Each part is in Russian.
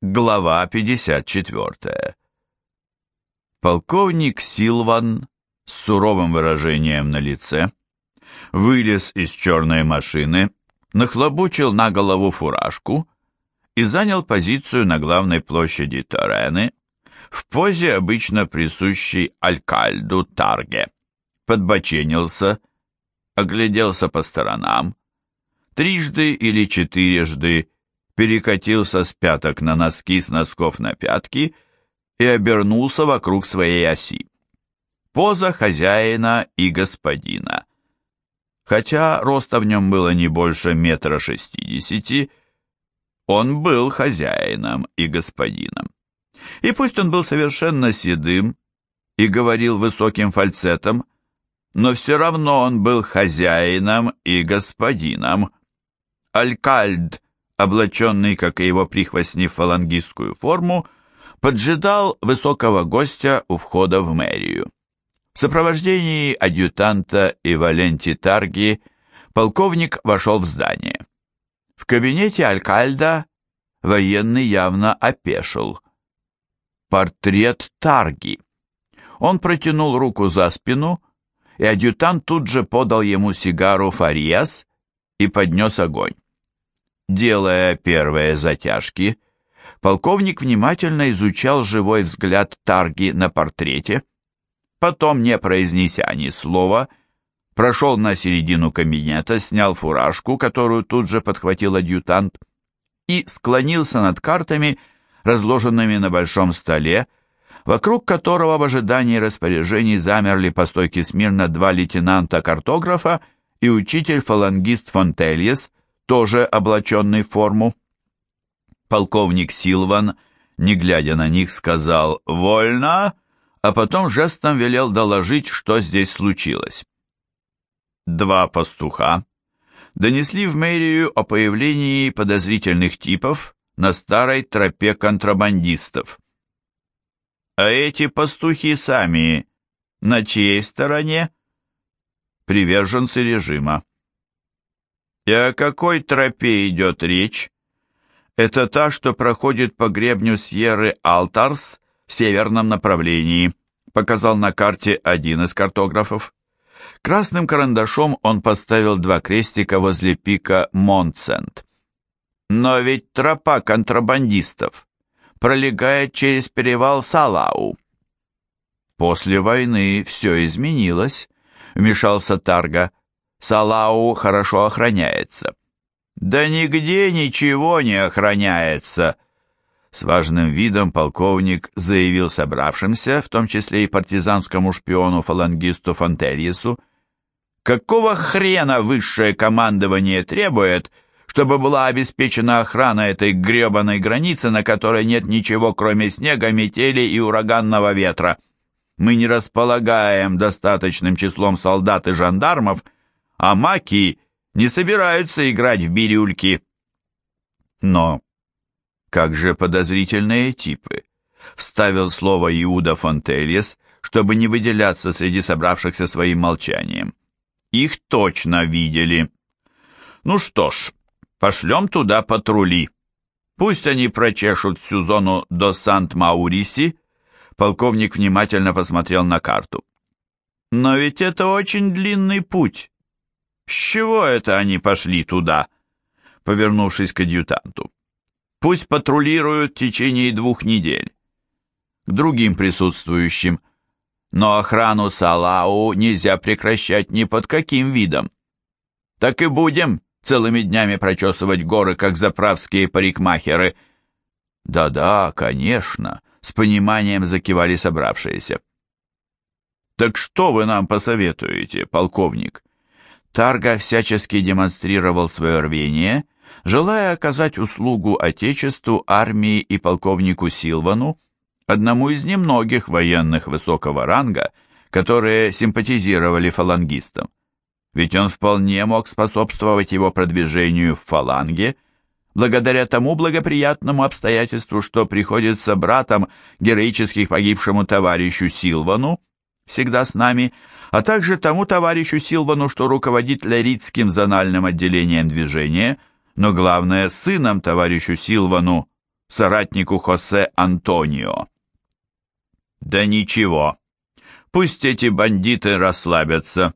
Глава 54. Полковник Силван с суровым выражением на лице вылез из черной машины, нахлобучил на голову фуражку и занял позицию на главной площади Торены в позе, обычно присущей Алькальду Тарге. Подбоченился, огляделся по сторонам, трижды или четырежды перекатился с пяток на носки, с носков на пятки и обернулся вокруг своей оси. Поза хозяина и господина. Хотя роста в нем было не больше метра шестидесяти, он был хозяином и господином. И пусть он был совершенно седым и говорил высоким фальцетом, но все равно он был хозяином и господином. Алькальд облаченный, как и его прихвостни, в фалангистскую форму, поджидал высокого гостя у входа в мэрию. В сопровождении адъютанта и Валенти Тарги полковник вошел в здание. В кабинете Алькальда военный явно опешил. Портрет Тарги. Он протянул руку за спину, и адъютант тут же подал ему сигару Фариас и поднес огонь. Делая первые затяжки, полковник внимательно изучал живой взгляд Тарги на портрете, потом, не произнеся ни слова, прошел на середину кабинета, снял фуражку, которую тут же подхватил адъютант, и склонился над картами, разложенными на большом столе, вокруг которого в ожидании распоряжений замерли по стойке смирно два лейтенанта-картографа и учитель-фалангист Фонтельес, тоже облаченный в форму. Полковник Силван, не глядя на них, сказал «Вольно!», а потом жестом велел доложить, что здесь случилось. Два пастуха донесли в мэрию о появлении подозрительных типов на старой тропе контрабандистов. А эти пастухи сами на чьей стороне? Приверженцы режима. И о какой тропе идет речь? Это та, что проходит по гребню Сьерры Алтарс в северном направлении, показал на карте один из картографов. Красным карандашом он поставил два крестика возле пика Монтсент. Но ведь тропа контрабандистов пролегает через перевал Салау. После войны все изменилось, вмешался Тарга. Салау хорошо охраняется. Да нигде ничего не охраняется. С важным видом полковник заявил собравшимся, в том числе и партизанскому шпиону-фалангисту Фонтельесу, какого хрена высшее командование требует, чтобы была обеспечена охрана этой гребаной границы, на которой нет ничего, кроме снега, метели и ураганного ветра. Мы не располагаем достаточным числом солдат и жандармов, а маки не собираются играть в бирюльки. Но как же подозрительные типы, вставил слово Иуда Фонтельес, чтобы не выделяться среди собравшихся своим молчанием. Их точно видели. Ну что ж, пошлем туда патрули. Пусть они прочешут всю зону до Сант-Мауриси. Полковник внимательно посмотрел на карту. Но ведь это очень длинный путь. «С чего это они пошли туда?» Повернувшись к адъютанту. «Пусть патрулируют в течение двух недель». К другим присутствующим. «Но охрану Салау нельзя прекращать ни под каким видом. Так и будем целыми днями прочесывать горы, как заправские парикмахеры». «Да-да, конечно», — с пониманием закивали собравшиеся. «Так что вы нам посоветуете, полковник?» Тарга всячески демонстрировал свое рвение, желая оказать услугу Отечеству, армии и полковнику Силвану, одному из немногих военных высокого ранга, которые симпатизировали фалангистам. Ведь он вполне мог способствовать его продвижению в фаланге, благодаря тому благоприятному обстоятельству, что приходится братом героически погибшему товарищу Силвану, всегда с нами, а также тому товарищу Силвану, что руководит Леритским зональным отделением движения, но главное, сыном товарищу Силвану, соратнику Хосе Антонио. Да ничего, пусть эти бандиты расслабятся.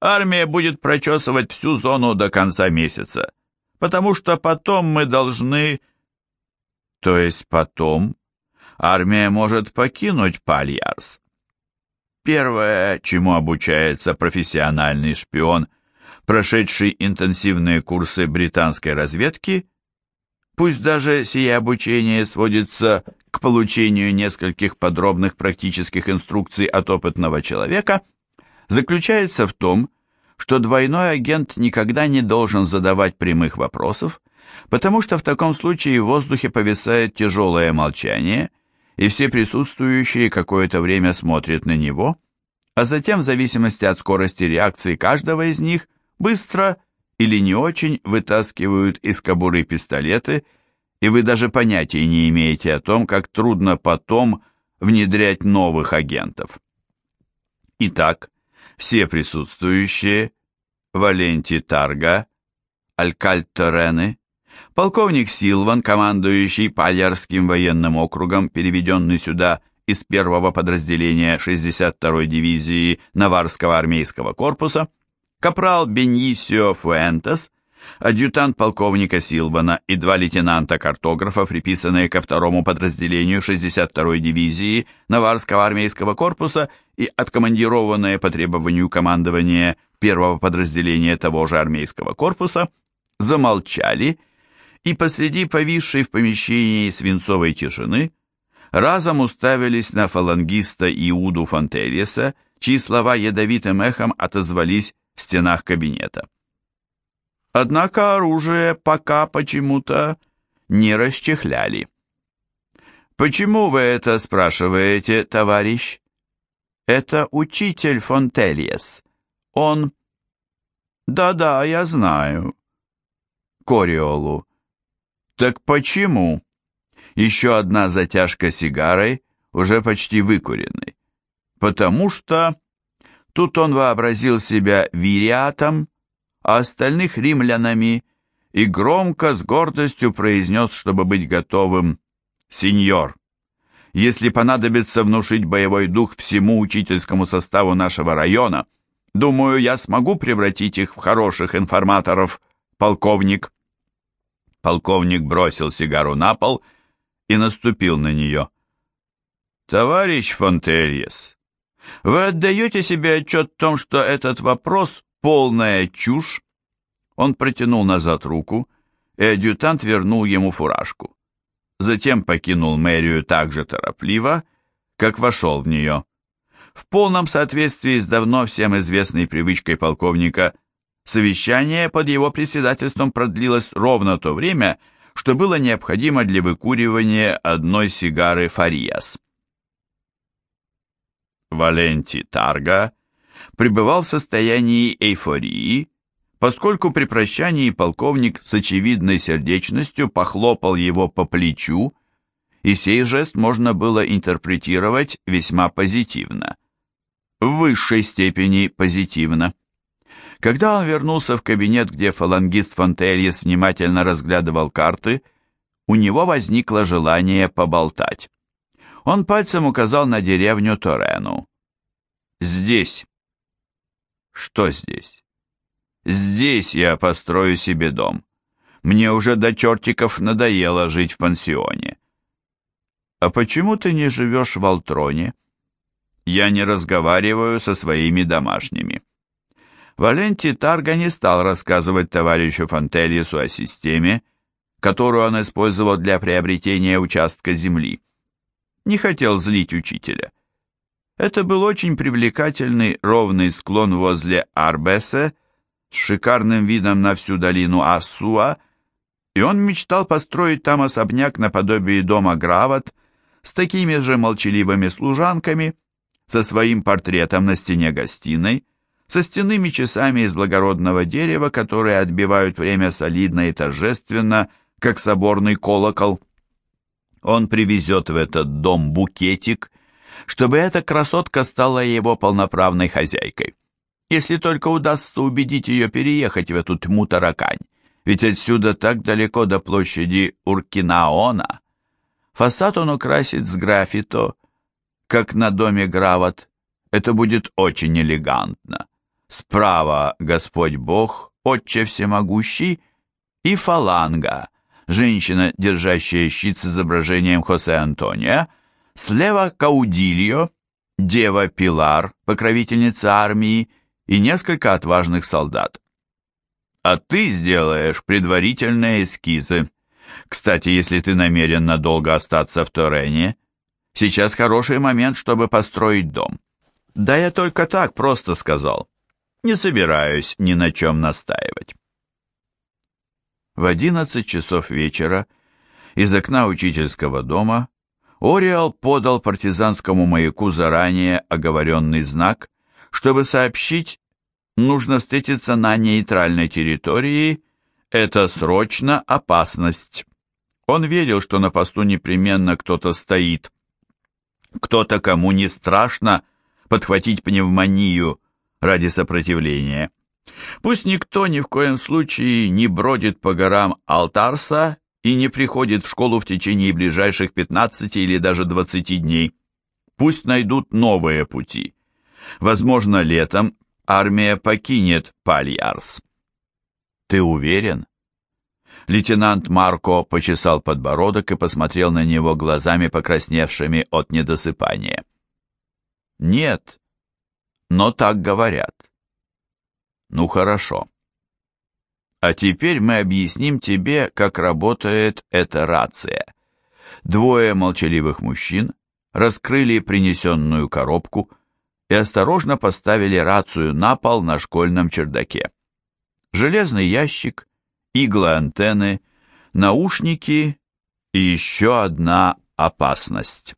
Армия будет прочесывать всю зону до конца месяца, потому что потом мы должны... То есть потом армия может покинуть Пальярс. Первое, чему обучается профессиональный шпион, прошедший интенсивные курсы британской разведки, пусть даже сие обучение сводится к получению нескольких подробных практических инструкций от опытного человека – заключается в том, что двойной агент никогда не должен задавать прямых вопросов, потому что в таком случае в воздухе повисает тяжелое молчание, и все присутствующие какое-то время смотрят на него, а затем, в зависимости от скорости реакции каждого из них, быстро или не очень вытаскивают из кобуры пистолеты, и вы даже понятия не имеете о том, как трудно потом внедрять новых агентов. Итак, все присутствующие, Валенти Тарга, Алькальт Торены, полковник Силван, командующий Палярским военным округом, переведенный сюда из первого подразделения 62-й дивизии Наварского армейского корпуса, капрал Бенисио Фуэнтес, адъютант полковника Силвана и два лейтенанта-картографа, приписанные ко второму подразделению 62-й дивизии Наварского армейского корпуса и откомандированные по требованию командования первого подразделения того же армейского корпуса, замолчали и посреди повисшей в помещении свинцовой тишины разом уставились на фалангиста Иуду Фонтельеса, чьи слова ядовитым эхом отозвались в стенах кабинета. Однако оружие пока почему-то не расчехляли. «Почему вы это спрашиваете, товарищ?» «Это учитель Фонтельес. Он...» «Да-да, я знаю». Кориолу. «Так почему?» Еще одна затяжка сигарой, уже почти выкуренной. «Потому что...» Тут он вообразил себя вириатом, а остальных римлянами, и громко, с гордостью произнес, чтобы быть готовым, «Сеньор, если понадобится внушить боевой дух всему учительскому составу нашего района, думаю, я смогу превратить их в хороших информаторов, полковник». Полковник бросил сигару на пол и наступил на нее. «Товарищ Фонтельес, вы отдаете себе отчет в том, что этот вопрос полная чушь. Он протянул назад руку, и адъютант вернул ему фуражку. Затем покинул мэрию так же торопливо, как вошел в нее. В полном соответствии с давно всем известной привычкой полковника, совещание под его председательством продлилось ровно то время, что было необходимо для выкуривания одной сигары Фариас. Валенти Тарга пребывал в состоянии эйфории, поскольку при прощании полковник с очевидной сердечностью похлопал его по плечу, и сей жест можно было интерпретировать весьма позитивно. В высшей степени позитивно. Когда он вернулся в кабинет, где фалангист Фонтельес внимательно разглядывал карты, у него возникло желание поболтать. Он пальцем указал на деревню Торену. «Здесь». Что здесь? Здесь я построю себе дом. Мне уже до чертиков надоело жить в пансионе. А почему ты не живешь в Алтроне? Я не разговариваю со своими домашними. Валентий Тарга не стал рассказывать товарищу Фонтельесу о системе, которую он использовал для приобретения участка земли. Не хотел злить учителя. Это был очень привлекательный ровный склон возле Арбесе с шикарным видом на всю долину Асуа, и он мечтал построить там особняк наподобие дома Грават с такими же молчаливыми служанками, со своим портретом на стене гостиной, стенными часами из благородного дерева, которые отбивают время солидно и торжественно, как соборный колокол. Он привезет в этот дом букетик – чтобы эта красотка стала его полноправной хозяйкой. Если только удастся убедить ее переехать в эту тьму таракань, ведь отсюда так далеко до площади Уркинаона. Фасад он украсит с граффито, как на доме Грават. Это будет очень элегантно. Справа Господь Бог, Отче Всемогущий, и фаланга, женщина, держащая щит с изображением Хосе Антония, слева Каудильо, дева Пилар, покровительница армии, и несколько отважных солдат. А ты сделаешь предварительные эскизы. Кстати, если ты намерен надолго остаться в Торене, сейчас хороший момент, чтобы построить дом. Да я только так просто сказал. Не собираюсь ни на чем настаивать. В одиннадцать часов вечера из окна учительского дома Ориал подал партизанскому маяку заранее оговоренный знак, чтобы сообщить, нужно встретиться на нейтральной территории, это срочно опасность. Он верил, что на посту непременно кто-то стоит. Кто-то, кому не страшно подхватить пневмонию ради сопротивления. Пусть никто ни в коем случае не бродит по горам Алтарса и не приходит в школу в течение ближайших 15 или даже 20 дней. Пусть найдут новые пути. Возможно, летом армия покинет Пальярс. Ты уверен? Лейтенант Марко почесал подбородок и посмотрел на него глазами, покрасневшими от недосыпания. Нет, но так говорят. Ну хорошо. А теперь мы объясним тебе, как работает эта рация. Двое молчаливых мужчин раскрыли принесенную коробку и осторожно поставили рацию на пол на школьном чердаке. Железный ящик, иглы антенны, наушники и еще одна опасность.